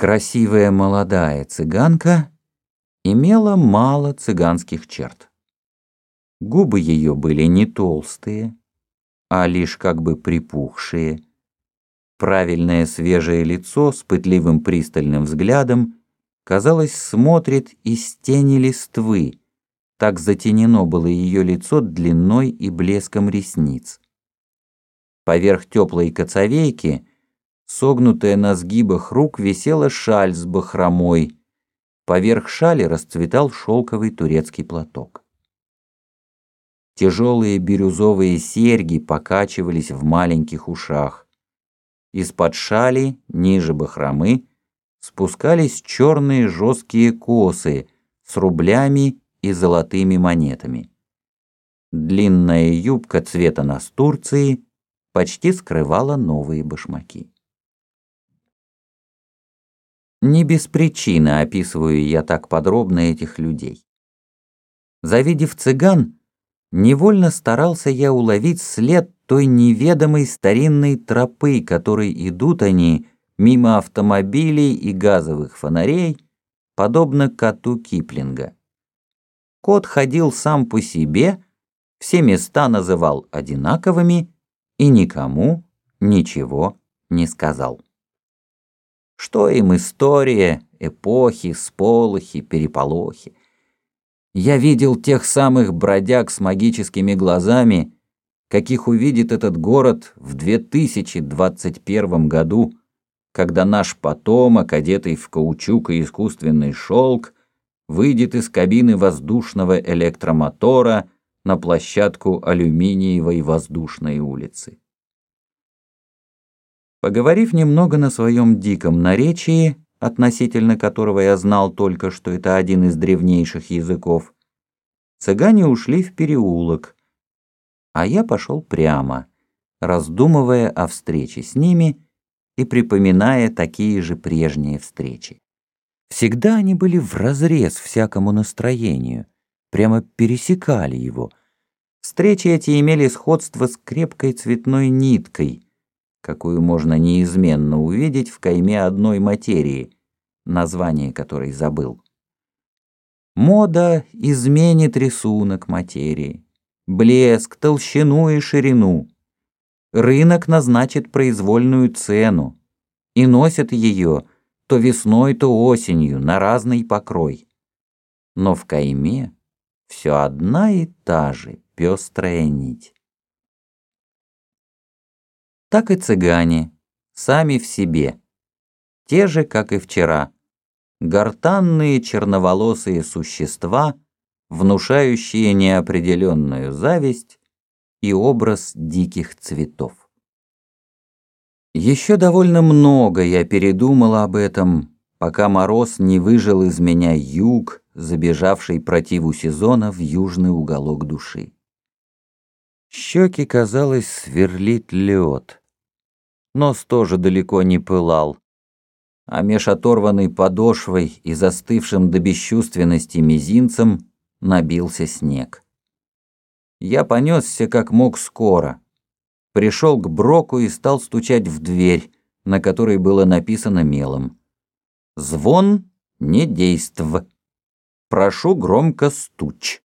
Красивая молодая цыганка имела мало цыганских черт. Губы ее были не толстые, а лишь как бы припухшие. Правильное свежее лицо с пытливым пристальным взглядом, казалось, смотрит из тени листвы, так затенено было ее лицо длиной и блеском ресниц. Поверх теплой коцовейки, согнутая на сгибах рук, висела шаль с бахромой. Поверх шали расцветал шелковый турецкий платок. Тяжелые бирюзовые серьги покачивались в маленьких ушах. Из-под шали, ниже бахромы, спускались черные жесткие косы с рублями и золотыми монетами. Длинная юбка цвета настурции почти скрывала новые башмаки. Не без причины описываю я так подробно этих людей. Завидев цыган, невольно старался я уловить след той неведомой старинной тропы, которой идут они мимо автомобилей и газовых фонарей, подобно коту Киплинга. Кот ходил сам по себе, все места называл одинаковыми и никому ничего не сказал. Что им история, эпохи, сполохи, переполохи? Я видел тех самых бродяг с магическими глазами, каких увидит этот город в 2021 году, когда наш потомок, одетый в каучук и искусственный шелк, выйдет из кабины воздушного электромотора на площадку алюминиевой воздушной улицы. Поговорив немного на своем диком наречии, относительно которого я знал только, что это один из древнейших языков, цыгане ушли в переулок, а я пошел прямо, раздумывая о встрече с ними и припоминая такие же прежние встречи. Всегда они были вразрез всякому настроению, прямо пересекали его. Встречи эти имели сходство с крепкой цветной ниткой, какую можно неизменно увидеть в кайме одной материи, название которой забыл. Мода изменит рисунок материи, блеск, толщину и ширину. Рынок назначит произвольную цену и носит ее – то весной, то осенью, на разный покрой. Но в кайме все одна и та же пестрая нить. Так и цыгане, сами в себе, те же, как и вчера, гортанные черноволосые существа, внушающие неопределенную зависть и образ диких цветов. Еще довольно много я передумала об этом, пока мороз не выжил из меня юг, забежавший противу сезона в южный уголок души. Щеки, казалось, сверлит лед. Нос тоже далеко не пылал, а меж оторванной подошвой и застывшим до бесчувственности мизинцем набился снег. Я понесся как мог скоро, пришел к Броку и стал стучать в дверь, на которой было написано мелом. «Звон не действ. Прошу громко стуч».